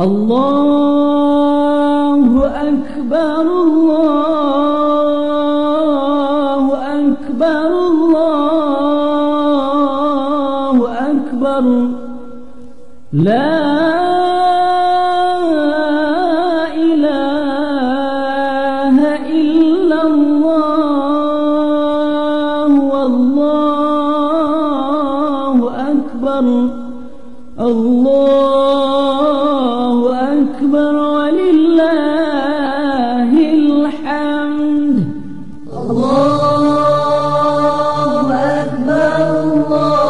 الله أكبر الله أكبر الله أكبر. لا إله إلا الله والله أكبر. الله أكبر ولله الحمد. الله أكبر الله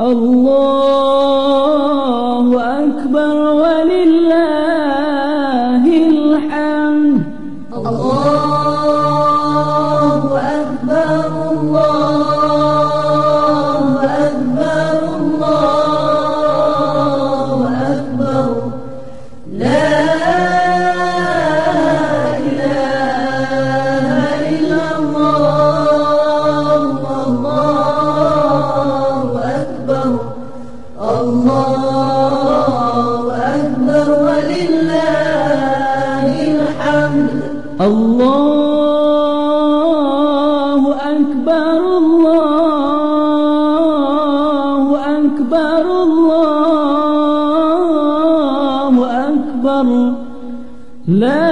الله أكبر ولله الحمد. لا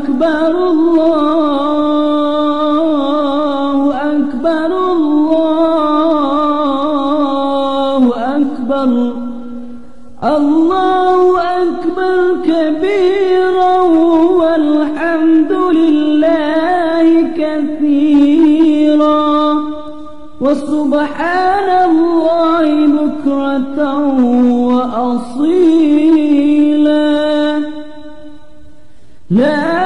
أكبر الله أكبر الله أكبر. الله أكبر كبيرا والحمد لله كثيرا. وسبحان الله بكرة وأصيلا. لا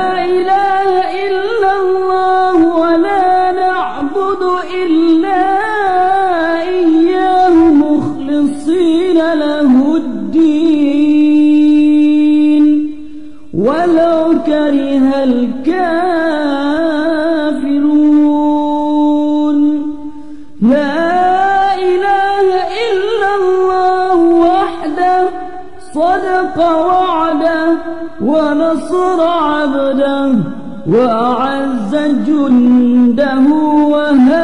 الدين. ولو كره الكافرون. لا إله إلا الله وحده صدق وعده ونصر عبده وأعز جنده وهزم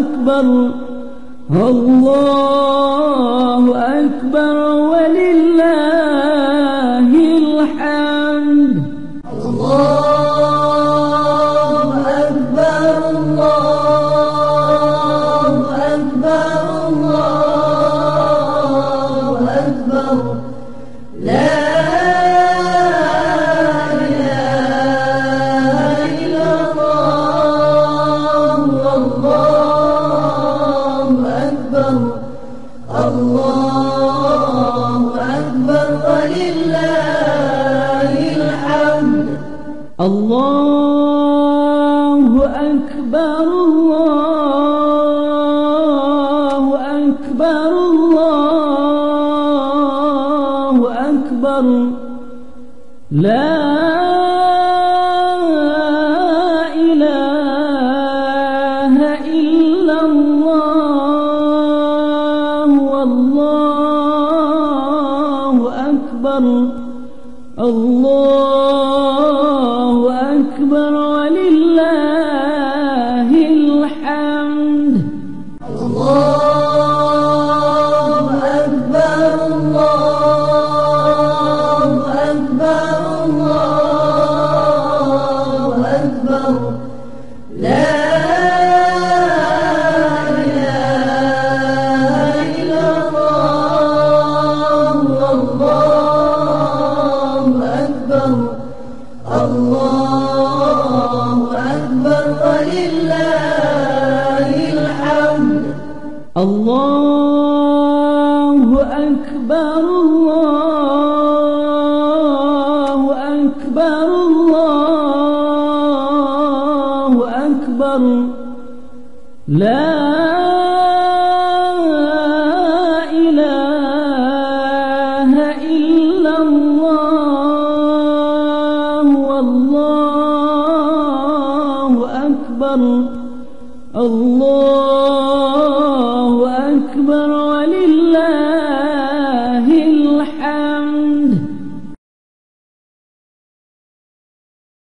أكبر. الله أكبر ولله الله أكبر الله أكبر الله أكبر. لا إله إلا الله والله أكبر. الله أكبر ولله الله أكبر الله أكبر الله أكبر لا إله إلا الله والله أكبر الله أكبر ولله